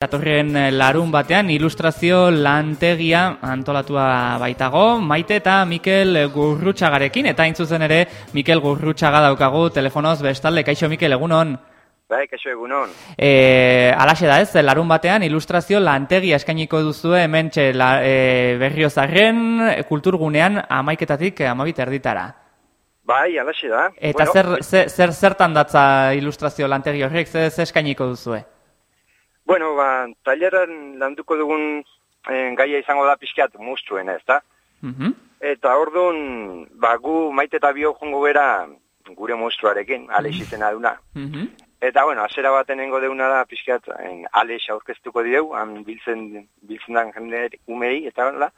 Datorren eh, larun batean ilustrazio lantegia antolatua baitago, Maite eta Mikel Gurrutxagarekin, eta intzuzen ere Mikel Gurrutxaga daukagu telefonoz bestalde, kaixo Mikel, egunon? Bai, kaixo egunon. E, alaxe da ez, larun batean ilustrazio lantegia eskainiko duzu hemen txe, la, e, berriozarren kulturgunean amaiketatik amabit erditara. Bai, alaxe da. Eta bueno, zer, zer, zer, zertan datza ilustrazio lantegi horrek, zer, zer eskainiko duzue? Bueno, ba, taileran landuko dugun eh, gaia izango da pixkat muztruen ez da? Mhm. Eta orduan, ba, gu maite eta bio jongo bera gure muztruarekin, Alex izena duna. Mhm. Eta, bueno, asera bat enengo deuna da pixkat en, Alex aurkeztuko dieu, han biltzen, biltzen dan jende umei, eta la.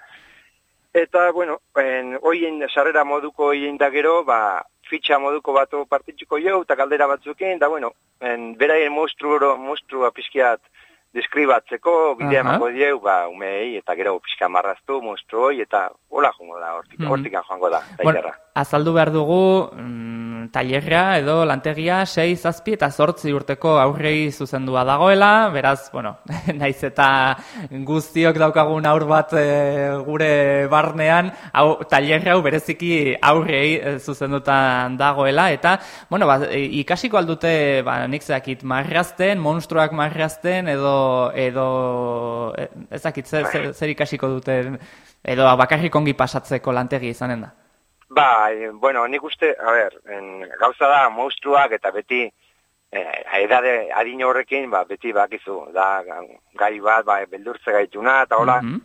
Eta, bueno, en, oien sarrera moduko oien da gero, ba, fitxa moduko batu partitxuko jau, eta kaldera batzukin, da, bueno, en, beraien moztru, moztrua pixkiat deskribatzeko, bidea Aha. emango dieu, ba, umei, eta gero pixka marraztu, moztruoi, eta hola joango da, hortik, Mhm. hortikan joango da, Bueno, tailerra. azaldu behar dugu mm, tailerra edo lantegia 6 zazpi eta zortzi urteko aurrei zuzendua dagoela, beraz, bueno, naiz eta guztiok daukagun aur bat e, gure barnean, hau, tailerra hau bereziki aurrei e, zuzenduta dagoela, eta, bueno, ba, e, ikasiko aldute, ba, nik zeakit, marrazten, monstruak marrazten, edo, edo, e, ezakit, zer, zer, zer ikasiko duten, edo bakarrik ongi pasatzeko lantegi izanen da. Ba, bueno, nik uste, a ber, en, gauza da, monstruak eta beti, eh, edade adin horrekin, ba, beti bakizu, da, gai bat, ba, beldurtze gaituna, eta hola, Mhm.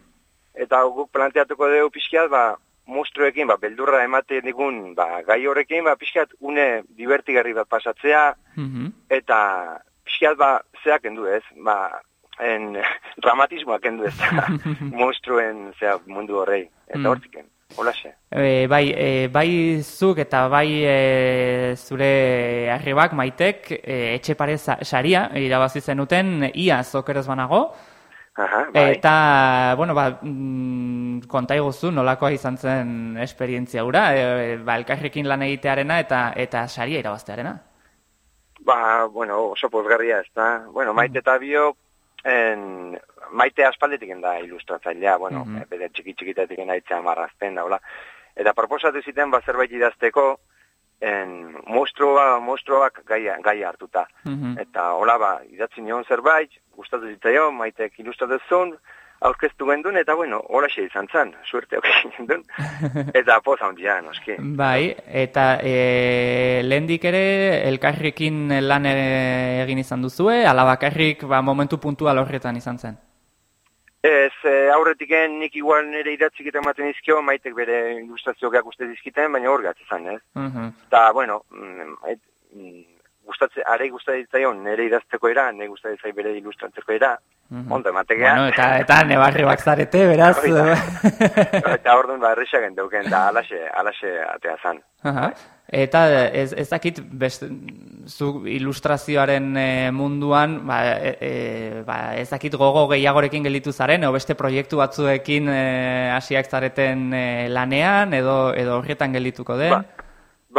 eta guk planteatuko dugu pixkiat, ba, monstruekin, ba, beldurra emate digun, ba, gai horrekin, ba, pixkiat, une divertigarri bat pasatzea, Mhm. eta pixkiat, ba, zeak endu ez, ba, en, dramatismoak endu ez, monstruen, zea, mundu horrei, eta Mm. hortiken, holaxe. E, bai, e, bai zuk eta bai e, zure arrebak maitek e, etxe pare sa- saria irabazi zenuten ia zokerez banago. Aha, bai. Eta, bueno, ba, mm, konta iguzu nolakoa izan zen esperientzia hura, e, ba, elkarrekin lan egitearena eta eta saria irabaztearena. Ba, bueno, oso pozgarria ez da. Bueno, maite eta bio, en, maite aspaldetik da ilustratzailea, bueno, Mhm. bere txiki txikitetik naitzea marrazten da, hola. Eta proposatu ziten, ba, zerbait idazteko, en, monstrua, monstruak gaia, gaia hartuta. Mhm. Eta, hola, ba, idatzi nion zerbait, gustatu zitzaion, maitek ilustratuzun, aurkeztu gendun, eta, bueno, hola izan zen, suerte okei gendun. Eta poza handia, noski. Bai, eta e, lehendik ere elkarrekin lan e- egin izan duzue, ala bakarrik ba, momentu puntual horretan izan zen. Ez, e, aurretiken nik igual nire idatzik eta ematen dizkio, maitek bere ilustrazioak uste dizkiten, baina hor izan, ez? Mhm. Eta, bueno, mm, et, mm, gustatze, arei gustatzen zitzaion nire idazteko era, nire gustatzen zai bere ilustratzeko era, Mhm. ondo ematekea. Bueno, eta, eta nebarrebak zarete, beraz. Da. eta orduan ba, errexak endeuken, da alaxe, alaxe atea zan. Aha. Eta ez, ez dakit best, zu ilustrazioaren e, munduan, ba, e, e, ba, ez dakit gogo gehiagorekin gelditu zaren, edo beste proiektu batzuekin e, hasiak zareten e, lanean, edo, edo horretan geldituko den. Ba,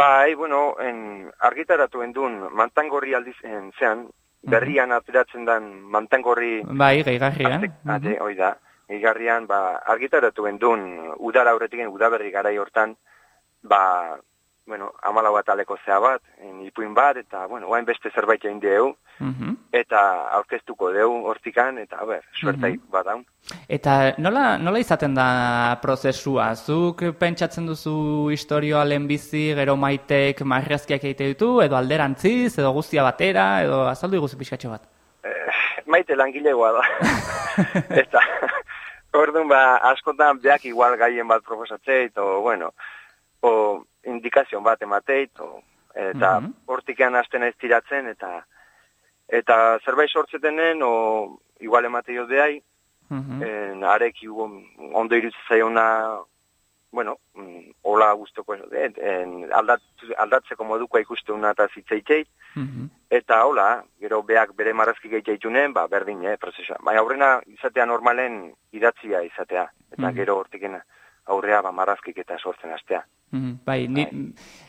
bai, bueno, en, argitaratu endun, mantangorri aldiz, en, zean, berrian ateratzen dan mantangorri Bai, gehigarrian. Ate, ate, hoi da. Igarrian, ba, argitaratu gendun, udara aurretik, udaberri garai hortan, ba, bueno, amalau bat aleko zea bat, ipuin bat, eta, bueno, oain beste zerbait egin deu, Mhm. eta aurkeztuko deu hortikan, eta, a ber, suertai Mhm. bat daun. Eta nola, nola izaten da prozesua? Zuk pentsatzen duzu historioa lehenbizi, gero maitek marrazkiak egite ditu, edo alderantziz, edo guztia batera, edo azaldu iguzu pixkatxo bat. Eh, maite langilegoa da. eta, orduan, ba, askotan beak igual gaien bat proposatzeit, o, bueno, o indikazion bat emateit, o, eta Mhm. hortikan hasten ez tiratzen, eta eta zerbait sortzetenen, o igual emate jo behai, Mhm. en, arek ondo irutzen zaiona, bueno, mm, hola guztoko, en, en, aldat, aldatzeko modukoa ikusteuna eta zitzaiteit, Mhm. Eta hola, gero beak bere marrazki gehitzaitunen, ba, berdin, eh, prozesua. Baina aurrena izatea normalen idatzia izatea, eta Mhm. gero hortikena aurrea ba, marrazkik eta sortzen astea. Mm, bai, ni,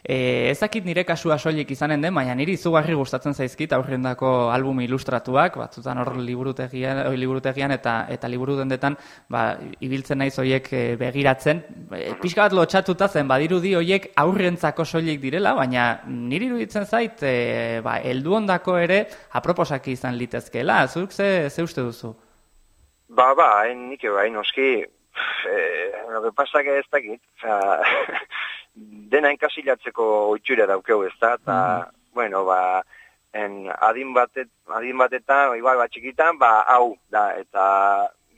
e, ezakit nire kasua soilik izanen den, baina niri izugarri gustatzen zaizkit aurrendako album ilustratuak, batzutan hor liburutegian, oi, liburutegian eta eta liburu dendetan, ba, ibiltzen naiz hoiek e, begiratzen, e, pixka bat lotxatuta zen, badirudi hoiek aurrentzako soilik direla, baina niri iruditzen zait, e, ba, eldu ondako ere aproposak izan litezkeela, zuk ze, ze uste duzu? Ba, ba, hain nik bai, noski, eh, lo que pasa que ez dakit, oza, dena enkasilatzeko oitxura daukeu ez da, eta, bueno, ba, en adin batet, adin batetan, igual bat txikitan, ba, hau, da, eta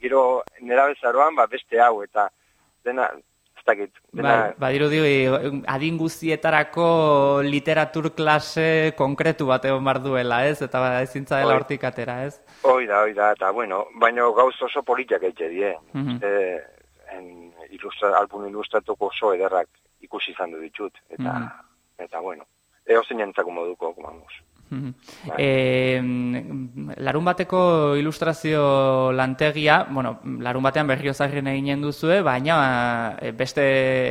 gero nera bezaroan, ba, beste hau, eta dena, ez dakit, dena... Bai, badirudi adin guztietarako literatur klase konkretu bat egon bar duela, ez? Eta ba, ezintza dela hortik atera, ez? Hoi da, hoi da, eta bueno, baina gauz oso politiak eitxe die. Mhm. e, en ilustra, album ilustratuko oso ederrak ikusi izan du ditut, eta, Mhm. eta bueno, eo zein entzako moduko, vamos. Bai. Eh, larun bateko ilustrazio lantegia, bueno, larun batean berriozarren eginen duzue, baina eh, beste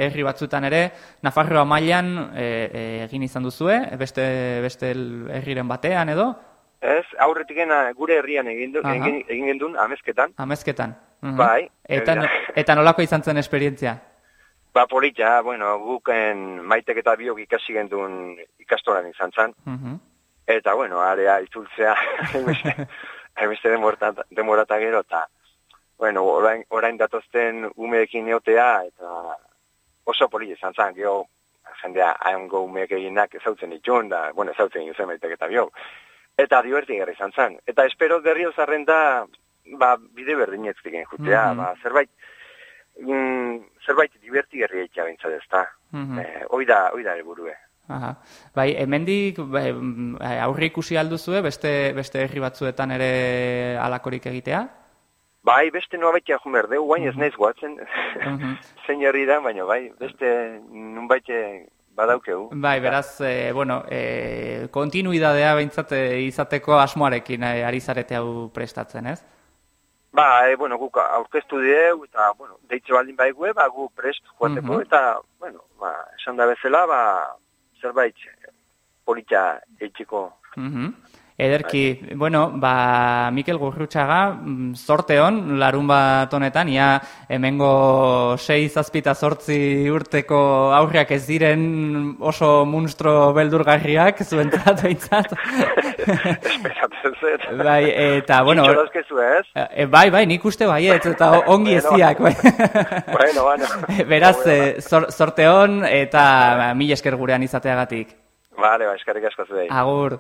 herri batzutan ere, Nafarroa mailan eh, eh, egin izan duzue, beste, beste herriren batean edo, Ez, aurretik gure herrian egin, du, egin, egin gendun, amezketan, amezketan. Mhm. Bai, Eta, eta nolako izan zen esperientzia? ba polita, bueno, guken maitek eta biok ikasi gendun ikastoran izan zan, Mhm. Eta bueno, area itzultzea, hainbeste demorata, demorata gero, eta bueno, orain, orain datozten umeekin eotea, eta oso polita izan zan, gero jendea haingo umeek eginak ezautzen ditun, da, bueno, ezautzen izan maitek eta biok. Eta diverti gara izan zan. Eta espero berrio zarrenda, ba, bide berdinetztik jutea, Mhm. ba, zerbait, mm, zerbait diverti gerri eitxa bintzat ez da. Mhm. Eh, hoi Aha. Bai, hemendik bai, mm, aurre ikusi alduzue beste beste herri batzuetan ere alakorik egitea? Bai, beste noa baitea jun behar dugu, guain ez naiz guatzen, Mhm. zein herri da, baina bai, beste nun baite badaukeu. Bai, beraz, e, bueno, e, kontinuidadea behintzat izateko asmoarekin e, ari zarete hau prestatzen, ez? Ba, e, bueno, guk aurkeztu dieu, eta, bueno, deitze baldin baigue, ba, gu prest joateko, Mhm. eta, bueno, ba, esan da bezala, ba, zerbait polita eitxiko. Mhm. Ederki, bueno, ba, Mikel Gurrutxaga, mm, zorte hon, larun bat honetan, ia hemengo sei zazpita zortzi urteko aurriak ez diren oso munstro beldurgarriak, zuentzat behintzat. Esperatzen zet. bai, eta, bueno, Itxorazkezu ez? e, bai, bai, nik uste baietz, eta o- ongi Bueno, eziak, bai. Bueno, bueno. Beraz, Bueno, eh, zor, zorte hon, eta mila esker gurean izateagatik. Vale, ba, eskarrik asko zuei. Agur.